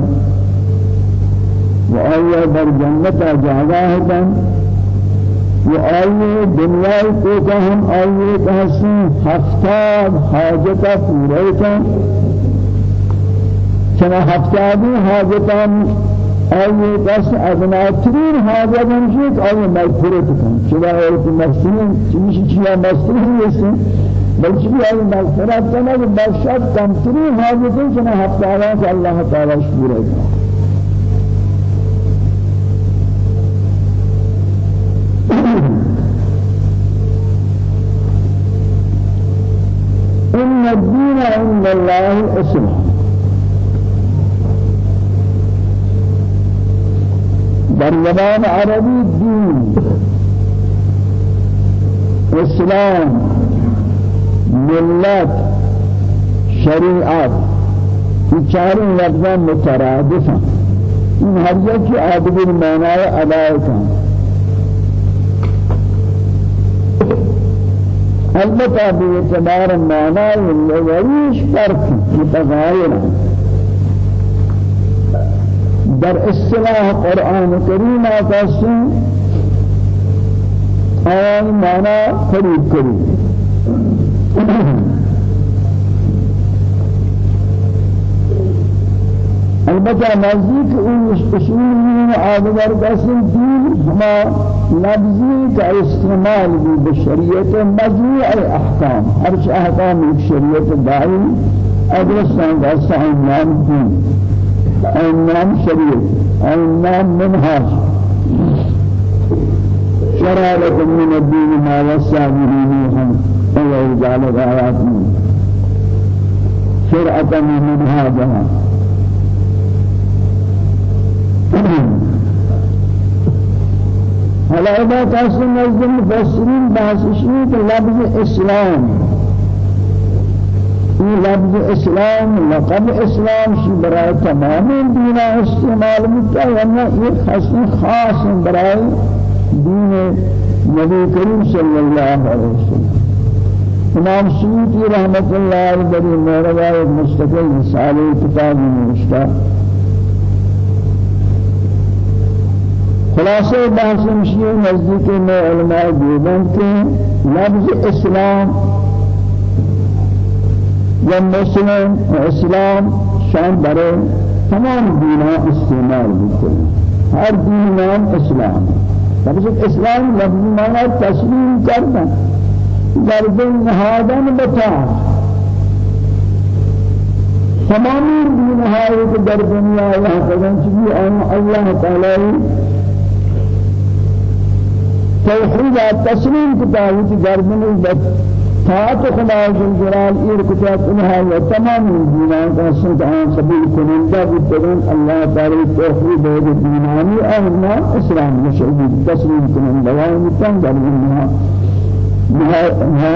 وآية در جنة جاگاه کن. وآية دنیا کو کہ ہم آئیے کہسی ہفتاد حاجتا پورے کن. چنا ہفتادی حاجتا آئیے کہس ادناترین حاجت ہمشی کہ آئیے مغفرت کن؟ چلا ایک مسلم چیشی چیا مسلم بلکہ بھی آئیے مغفرت کن؟ کہ بخشت کمترین حاجتیں چنا ہفتادی کہ اللہ تعالی شکورے کن. *clears throat* إن الدين عند الله الإسلام در زبان عربي الدين اسلام ملت شریعت یہ چاروں لفظاں مترادف ہیں ان ہر جگہ کی آدمی ادا ہیں البته باعتبار معنى اللغويش فرق متغاير در اصطلاح قرآن کریم آتاسن آن معنى قریب قریب البته نزدیک اون اصول من آدگر قسم دین ہما لفظی کا استعمال بھی بشریعت مجموع احکام. ہر احکام ایک شریعت دائی ادرسان کا سعین نام دین. این نام نام منحاج شرع لكم من الدين ما وسع به نوحا ويجعل آيات شرعة من منهاجها. حالا اذا کسی نزد مفسرین بحثشی که لفظ إسلام. این لفظ إسلام لقب إسلام شی برای تمام دین استعمال مکتا یعنی ایک حسن خاص برای دین نبی کریم صلی اللہ علیہ وسلم. امام سیوطی رحمت اللہ علیہ بری مہربائی مستقل رسالہ کتاب نوشتہ. خلاصہ بحث مشیئے نزدیک میں علماء دیوبند کے لفظ اسلام یا مسلم اسلام شان برے تمام دینا استعمال ہیں ہر دین نام اسلام. لفظ اسلام لفظ معنی تسلیم کرنا در دل نهادن بطاعت تمام دین های در دنیا اللہ قدم چیزی آن اللہ تعالی توحید تسلیم کتابی گردن بد طاعت خدا جل جلال ایر کتاب انها و تمام دینان کا سنتان قبول کننده بودن الله تعالی توحید و دینانی اهنا اسلام مشهود تسلیم کننده و متن در آنها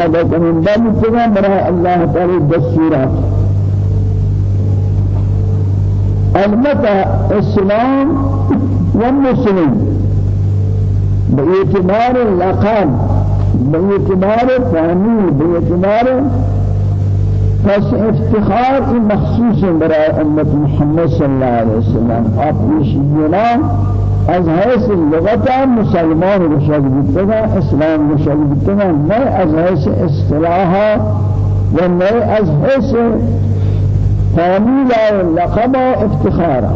هذا کننده بودن برای الله تعالی دستورات اسلام و مسلم باعتبار اللقب باعتبار فهمي باعتبار پس افتخار مخصوص برای امت محمد صلی الله علیه وسلم. آپریشینا از حیث لغت مسلمان رشاد بیتنا اسلام رشاد بیتنا نه از حیث اصطلاح و نه از حیث تعمیل لقب افتخارا.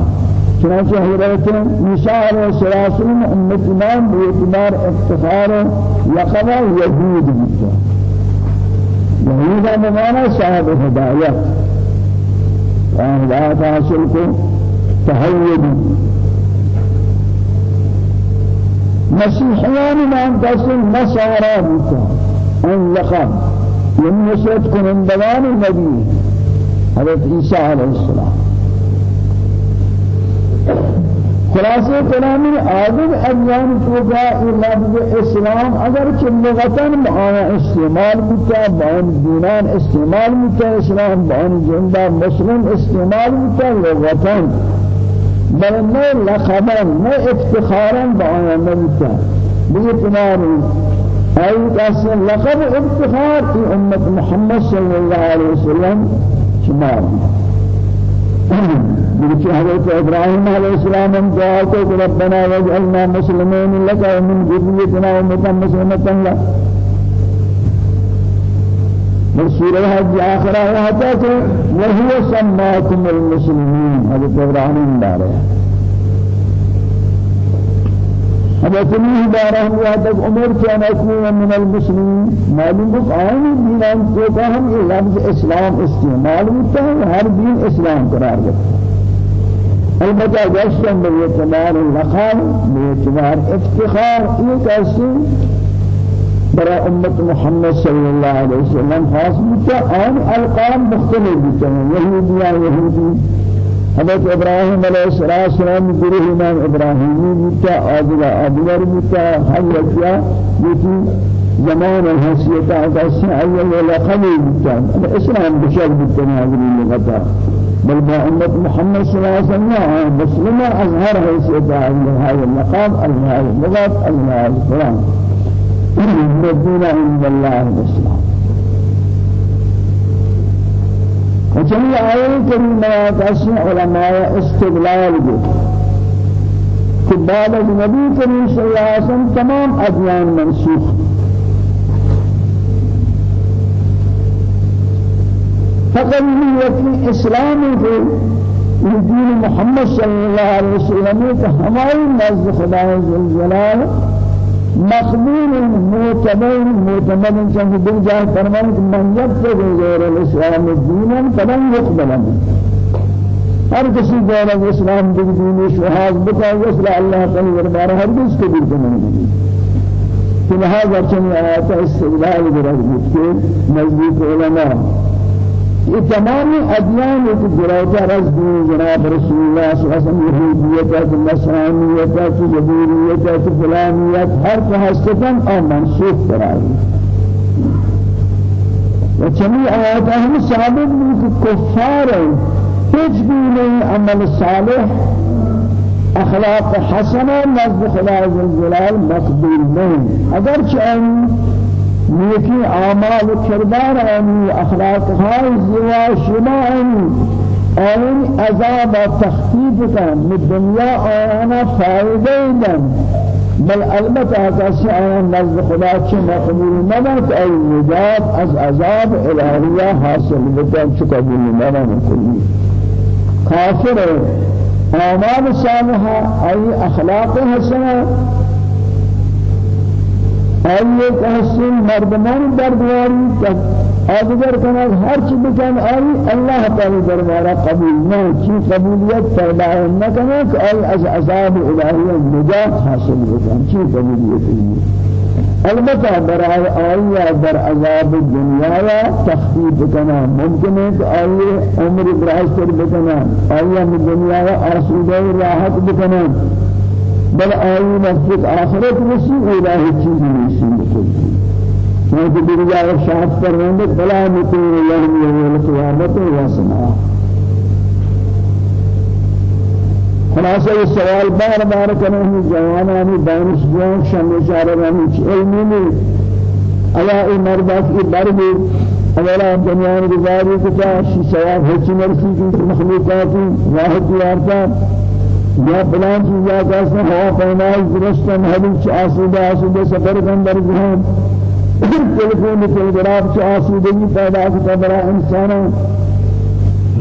چنانچہ حضرت موسیٰ علیہ السلام امت امام بیعتبار افتخار لقبہ یهود بیتا یهود بمعنى صاحب ہدایت ہدایت حاصل کو تحید. مسیحیان نام قسم نصارا بیتا آن لقب. یعنی نصرت کنندگان نبی. حضرت عیسیٰ علیہ السلام. خلاصه کلامی آدم ادیان تو کا لفظ اسلام اگر کہ معنا استعمال بتا بان دینان استعمال بتا اسلام بان زندہ مسلم استعمال بتا لغتن بل نہ لقبا نہ افتخارا معنا بتا باعتبار أي قسم لقب افتخار في أمة محمد صلى الله عليه وسلم شمال بلکہ حضرت ابراہیم علیہ السلام ہم دعا کو کہ ربنا واجعلنا مسلمين لك ومن ذريتنا امة مسلمة لك. من سورة حج آخرة وحتى وهو سماكم المسلمين حضرت ابراہیم دارے حضرت نوح بارہ ہوا عمر کیا نکون من المسلمین. معلوم کو آئین دینان کو کہ ہم یہ لفظ اسلام استعمال ہوتا ہے ہر دین اسلام قرار دیتا البتہ گشتن باعتبار اللقاب باعتبار افتخار. یہ کیسے برا امت محمد صلی اللہ علیہ وسلم خاص بتا آن القام مختلف بتا یہودیان یہودی حضرت ابراہیم علیہ السلام گروہ امام ابراہیمی بیتا آدھگا آدھگر بیتا حضرت بیتی زمان حیثیت آدھاسی ایل لقمی بیتا اسلام بشر بیتا ناظرین لغتا بل امت محمد صلی اللہ علیہ وسلم مسلم اظہر حیثیت آدھگا اللقاب اظہر اللغت اظہر القرآن. الدين عند الله الإسلام وجميع آيات كريمة تأسين علماء استدلال از نبی کریم صلی اللہ علیہ وسلم تمام ادیان منسوخ. فقط یہ إسلام کے دین محمد صلی اللہ علیہ وسلم ہماری نزد خدا جلال مقبول معتبر معتمد چنگ دل فرمان کہ من یبتغ غیر الاسلام دینا فلن يقبل ہر کسی غیر الاسلام دیگر دین شہاد بتا وصل اللہ تعالی دربار ہر کس کو دل کہ لہذا چنی آیات استدلال برد کے نزدیک علماء۔ یہ تمام ادیان ایک جراجہ رز دین جناب رسول اللہ صلی اللہ علیہ وسلم یہودیت ہے نصرانیت ہے جبوریت ہے فلانیت ہر کو ہستن اور منسوخ قرار و چمی آیات ہم ثابت بھی کہ کفار ہیچ بھی نہیں عمل صالح اخلاق حسنہ نزد خدا جلال مقبول نہیں اگرچہ نیکی اعمال و کردار آنی اخلاق های زیوا شما آنی آن عذاب تخفیف کن. می دنیا آنا فائده دن بل البته کسی آن نزد خدا چه مقبول نبود ای نجات از عذاب الهیه حاصل بکن. چه قبول نبود کلی کافر اعمال صالحه ای اخلاق حسنه. آئیے کہ مردمان دردواری تک آدگر کنگ ہر چی بکن آئی اللہ تعالی دربارہ قبول نہ چی قبولیت پیدا کرے کہ آئی از عذاب الہی نجات حاصل بکن چی قبولیت ہے البتہ برای آئی در عذاب دنیا تخفیف بکنا ممکن کہ آئی عمر براشتر بکنا آئی دنیا آسودہ راحت بکنا بل آئی مسجد آخرت نصیب الہی چیز نصیب بکل چونکہ درجہ ارشاد فرماندے بلا مطور یوم یوم القیامت و سما خلاصہ یہ سوال بار بار کرنے ہیں جوانانی دانش جوان شم اشارہ علمی میں ایا ای مردا کی برگی اولا دنیا گزاری کتا شی سواب ہچ مرسی کی مخلوقاتی واحد یارتا. یا فلان چیز یا کیسے ہوا پیمائی درستن حدیث آسودہ آسودہ سفر کن در جہان۔ تلفون تلگراف چ آسودگی پیدا کرتا برا انسانا۔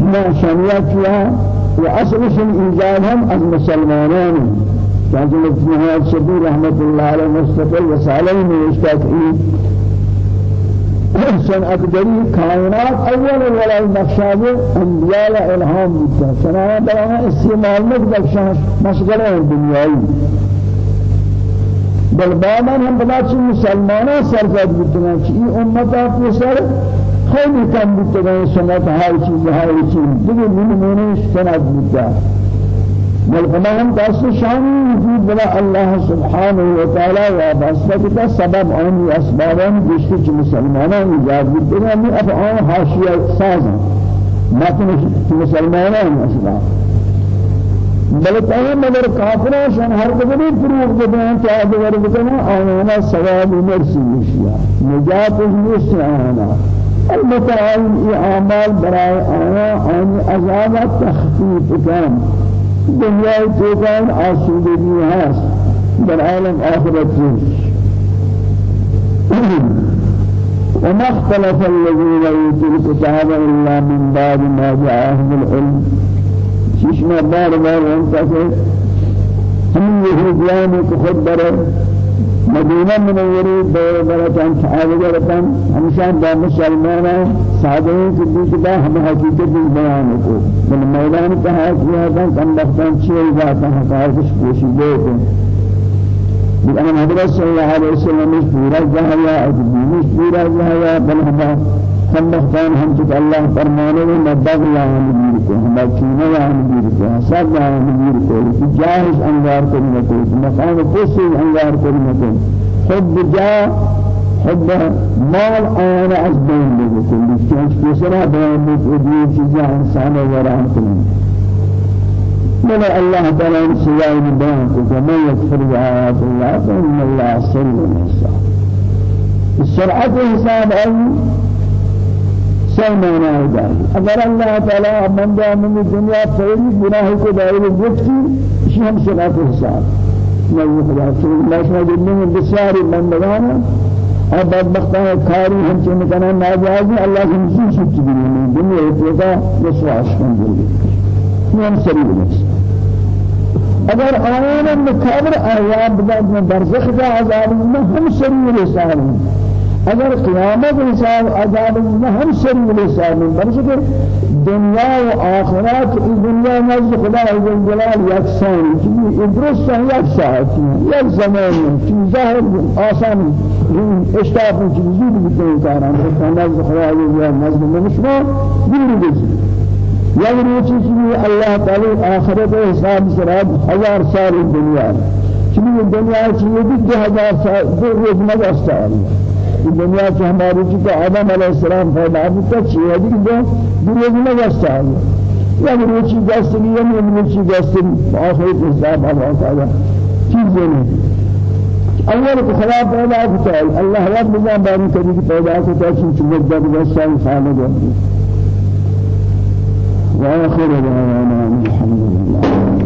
ما شانیہ کیا وأصلش الإنجاب هم از مسلمانان۔ كانت نهاية شبير رحمة الله عليه مستقل وسالين واشتاك سن أقدري كائنات أول ولا نقشاد أنبياء إلهام بيتا سنة بلانا استعمال نقدر مشغلة الدنيا. بل بعدا هم بلا چی مسلمانان سرزد بودن چی امتا پسر خیلی کم بودن سنت های چیز های چیز. دیگه نمونه سنت بودن. بل فما هم دست شانی وجود بلا الله سبحانه وتعالى وابسطة کا سبب آنی اسبابان گشتی چی مسلمانان ایجاد بودن ہمی افعان حاشیہ سازن متن مسلمانان اسباب بل تمام مگر کافران شان ہر قدری فروغ بدن کیا دور بدن آنا ثواب مرسی مشیا نجات نیست آنا البته اعمال برای آیا آن عذاب تخفیف کن. دنیای توکان آسودگی هست. در عالم آخرت وما اختلف الذين اوتوا الكتاب الا من بعد ما جاءهم العلم. چشم بار بار انتا سے ہم یہ جان مدینہ منوری دور برتن صحابہ برتن ہمیشہ با مسلمان سادے کی دیکھتا ہم حقیقت بیان کو من میدان کہا کیا تھا کم وقتاں چھ باتیں حقائق پوشیدے تھے لأن حضرت صلى الله عليه وسلم پورا مش پورا جاهيا بل هذا ہم مختان ہم چک اللہ فرمانے میں مدد لا ہم کو ہم چینے لا ہم کو سب لا ہم کو جاہز انوار کرنے کو مقام پوسی انوار کرنے کو۔ حب جا حب مال آنا از بین لگو کلی چونچ کسرا بیان بکردی چیزا انسان وران کرنے من الله تعالى سواه بيان كما يكفر بآيات الله فإن الله سر الإنسان السرعة حساب أي سلمان آئے اگر اللہ تعالی جا من دنیا فوری گناہ کو دائر گفتی اسی ہم صلاة حساب. میں خدا چون اللہ شما دنیا میں بسیاری بندگانا اور بدبختان کاری ہم چون کنا ناجازی اللہ سے مسیح شکتی دنیا دنیا اتوکا نسواش کن میں ہم سریع نفس اگر آیانا مکابر آیات بداد میں برزخ کا عذاب میں ہم سریع رسالیں اگر قیامت حساب عذاب میں ہم شریک حساب میں برش کہ دنیا و آخرت اس دنیا نزد خدا عز جلال یکسان چیزی ادرس ہیں یک ساعت یک زمان چیز ظاہر آسان اشتاف چیزی بھی بکنے کاران نزد خدا عز جلال نزد منشما دل بجی یا روچی چیزی اللہ تعالی آخرت حساب سراب ہزار سال دنیا چیزی دنیا چیزی دو ہزار سال دو روز مدرسہ آلی دنیا سے ہماری چیز آدم علیہ السلام پیدا ہوتا چیز ہے کہ دو دنیا میں گستا ہے یا روچی گستنی یا روچی گستنی آخری حساب اللہ تعالی چیز نہیں۔ اول کو خدا پیدا ہوتا ہے۔ اللہ رب نظام باری کری کی پیدا ہوتا ہے چیز مدد گستا ہے خالد وآخر دعوانا الحمد لله